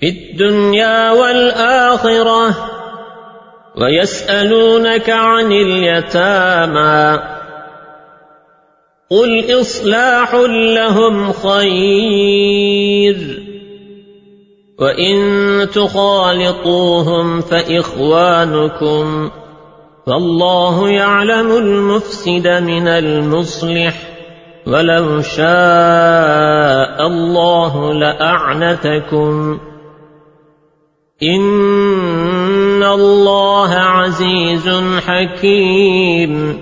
في الدنيا والآخرة ويسألونك عن اليتامى قل إصلاح لهم خير وإن تخالطوهم فإخوانكم فالله يعلم المفسد من المصلح ولو شاء الله لأعنتكم إن الله عزيز حكيم